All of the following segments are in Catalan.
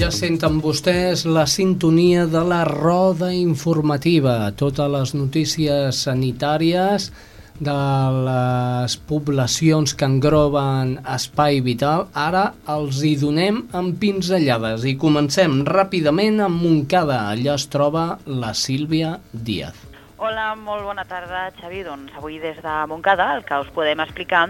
Ja senten vostès la sintonia de la roda informativa, totes les notícies sanitàries de les poblacions que engroben espai vital, ara els hi donem amb pinzellades i comencem ràpidament amb Montcada. Allà es troba la Sílvia Díaz. Hola, molt bona tarda, Xavi. Doncs avui des de Montcada el que us podem explicar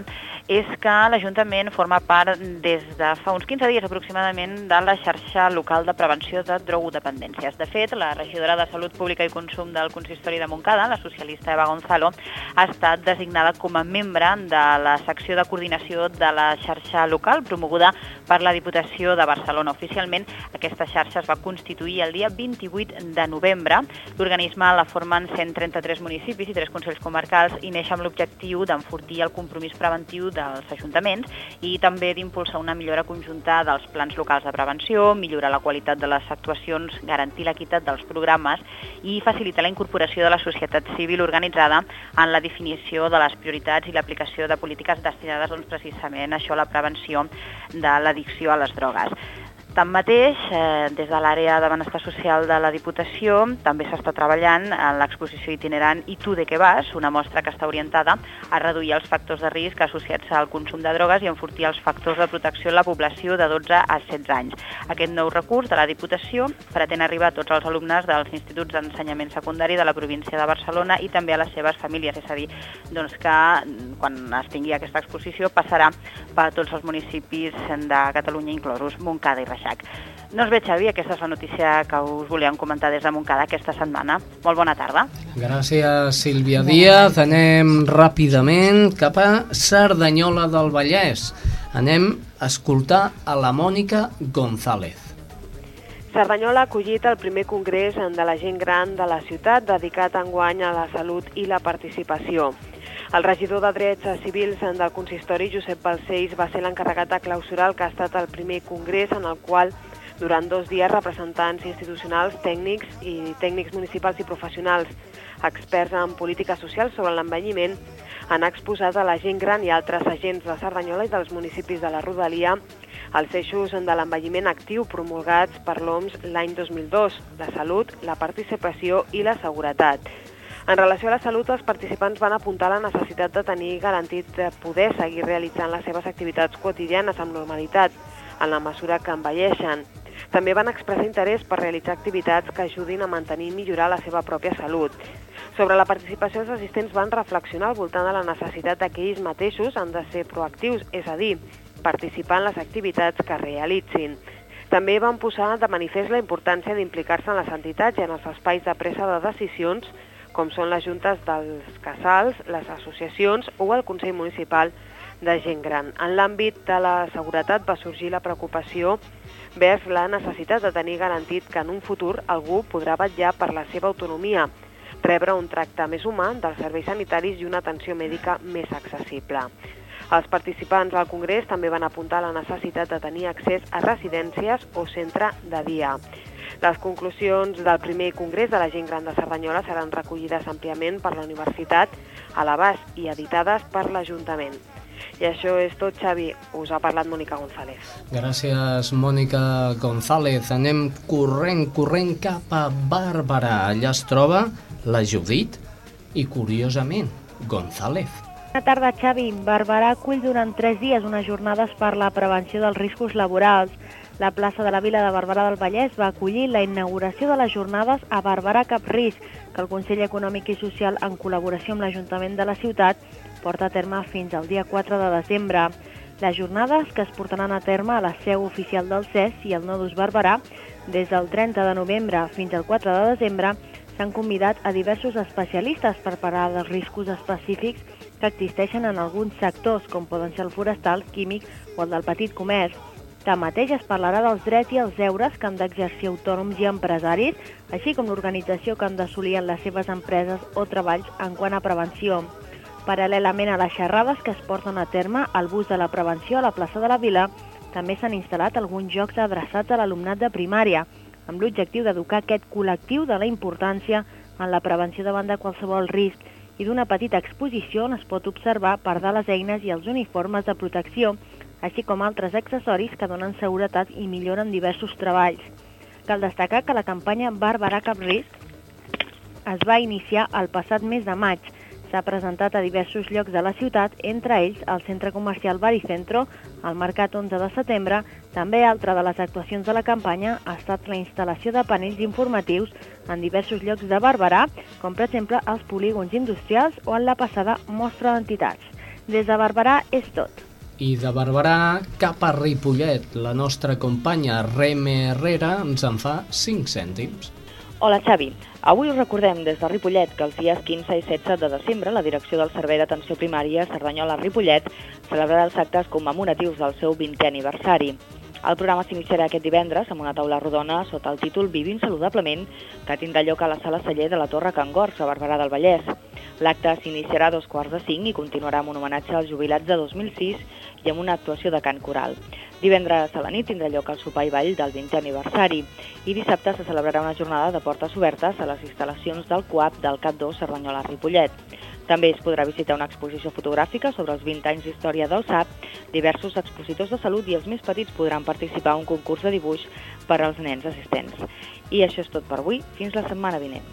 és que l'Ajuntament forma part des de fa uns 15 dies aproximadament de la xarxa local de prevenció de drogodependències. De fet, la regidora de Salut Pública i Consum del Consistori de Montcada, la socialista Eva Gonzalo, ha estat designada com a membre de la secció de coordinació de la xarxa local promoguda per la Diputació de Barcelona. Oficialment, aquesta xarxa es va constituir el dia 28 de novembre. L'organisme la formen 133 municipis i 3 consells comarcals i neix amb l'objectiu d'enfortir el compromís preventiu dels ajuntaments i també d'impulsar una millora conjunta dels plans locals de prevenció, millorar la qualitat de les actuacions, garantir l'equitat dels programes i facilitar la incorporació de la societat civil organitzada en la definició de les prioritats i l'aplicació de polítiques destinades doncs, precisament a això, la prevenció de l'addicció a les drogues. Tanmateix, eh, des de l'àrea de benestar social de la Diputació també s'està treballant en l'exposició itinerant I tu de què vas?, una mostra que està orientada a reduir els factors de risc associats al consum de drogues i enfortir els factors de protecció en la població de 12 a 16 anys. Aquest nou recurs de la Diputació pretén arribar a tots els alumnes dels instituts d'ensenyament secundari de la província de Barcelona i també a les seves famílies, és a dir, doncs que mm, quan es tingui aquesta exposició passarà per tots els municipis de Catalunya, inclosos Montcada i Reixac. Reixac. No es veig, Xavi, aquesta és la notícia que us volíem comentar des de Montcada aquesta setmana. Molt bona tarda. Gràcies, Sílvia Díaz. Anem ràpidament cap a Cerdanyola del Vallès. Anem a escoltar a la Mònica González. Cerdanyola ha acollit el primer congrés de la gent gran de la ciutat dedicat enguany a la salut i la participació. El regidor de Drets Civils del consistori, Josep Balcells, va ser l'encarregat de clausurar el que ha estat el primer congrés en el qual durant dos dies representants institucionals, tècnics i tècnics municipals i professionals, experts en polítiques socials sobre l'envelliment, han exposat a la gent gran i altres agents de Cerdanyola i dels municipis de la Rodalia els eixos de l'envelliment actiu promulgats per l'OMS l'any 2002, la salut, la participació i la seguretat. En relació a la salut, els participants van apuntar la necessitat de tenir garantit de poder seguir realitzant les seves activitats quotidianes amb normalitat, en la mesura que envelleixen. També van expressar interès per realitzar activitats que ajudin a mantenir i millorar la seva pròpia salut. Sobre la participació, els assistents van reflexionar al voltant de la necessitat que ells mateixos han de ser proactius, és a dir, participar en les activitats que realitzin. També van posar de manifest la importància d'implicar-se en les entitats i en els espais de presa de decisions com són les juntes dels casals, les associacions o el Consell Municipal de Gent Gran. En l'àmbit de la seguretat va sorgir la preocupació vers la necessitat de tenir garantit que en un futur algú podrà vetllar per la seva autonomia, rebre un tracte més humà dels serveis sanitaris i una atenció mèdica més accessible. Els participants al Congrés també van apuntar la necessitat de tenir accés a residències o centre de dia. Les conclusions del primer congrés de la gent gran de Cerdanyola seran recollides àmpliament per la universitat a l'abast i editades per l'Ajuntament. I això és tot, Xavi. Us ha parlat Mònica González. Gràcies, Mònica González. Anem corrent, corrent cap a Bàrbara. Allà es troba la Judit i, curiosament, González. Bona tarda, Xavi. Barberà acull durant tres dies unes jornades per la prevenció dels riscos laborals. La plaça de la Vila de Barberà del Vallès va acollir la inauguració de les jornades a Barberà Cap Risc, que el Consell Econòmic i Social, en col·laboració amb l'Ajuntament de la ciutat, porta a terme fins al dia 4 de desembre. Les jornades, que es portaran a terme a la seu oficial del CES i el Nodus Barberà, des del 30 de novembre fins al 4 de desembre, s'han convidat a diversos especialistes per parar dels riscos específics que existeixen en alguns sectors, com poden ser el forestal, químic o el del petit comerç. Tanmateix es parlarà dels drets i els deures que han d'exercir autònoms i empresaris, així com l'organització que han d'assolir en les seves empreses o treballs en quant a prevenció. Paral·lelament a les xerrades que es porten a terme al bus de la prevenció a la plaça de la Vila, també s'han instal·lat alguns jocs adreçats a l'alumnat de primària, amb l'objectiu d'educar aquest col·lectiu de la importància en la prevenció davant de qualsevol risc i d'una petita exposició on es pot observar part de les eines i els uniformes de protecció així com altres accessoris que donen seguretat i milloren diversos treballs. Cal destacar que la campanya Bàrbara Cap Risc es va iniciar el passat mes de maig. S'ha presentat a diversos llocs de la ciutat, entre ells el centre comercial Baricentro, al Mercat 11 de setembre. També altra de les actuacions de la campanya ha estat la instal·lació de panells informatius en diversos llocs de Barberà, com per exemple els polígons industrials o en la passada mostra d'entitats. Des de Barberà és tot. I de Barberà cap a Ripollet, la nostra companya Reme Herrera ens en fa 5 cèntims. Hola Xavi, avui us recordem des de Ripollet que els dies 15 i 16 de desembre la direcció del Servei d'Atenció Primària Cerdanyola-Ripollet celebrarà els actes commemoratius del seu 20è aniversari. El programa s'iniciarà aquest divendres amb una taula rodona sota el títol Vivim saludablement, que tindrà lloc a la sala celler de la Torre Can Gors, a Barberà del Vallès. L'acte s'iniciarà a dos quarts de cinc i continuarà amb un homenatge als jubilats de 2006 i amb una actuació de cant coral. Divendres a la nit tindrà lloc el sopar i ball del 20è aniversari i dissabte se celebrarà una jornada de portes obertes a les instal·lacions del CUAP del CAP 2 Cerdanyola Ripollet. També es podrà visitar una exposició fotogràfica sobre els 20 anys d'història del SAP, diversos expositors de salut i els més petits podran participar en un concurs de dibuix per als nens assistents. I això és tot per avui. Fins la setmana vinent.